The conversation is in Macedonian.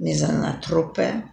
низа на трупе.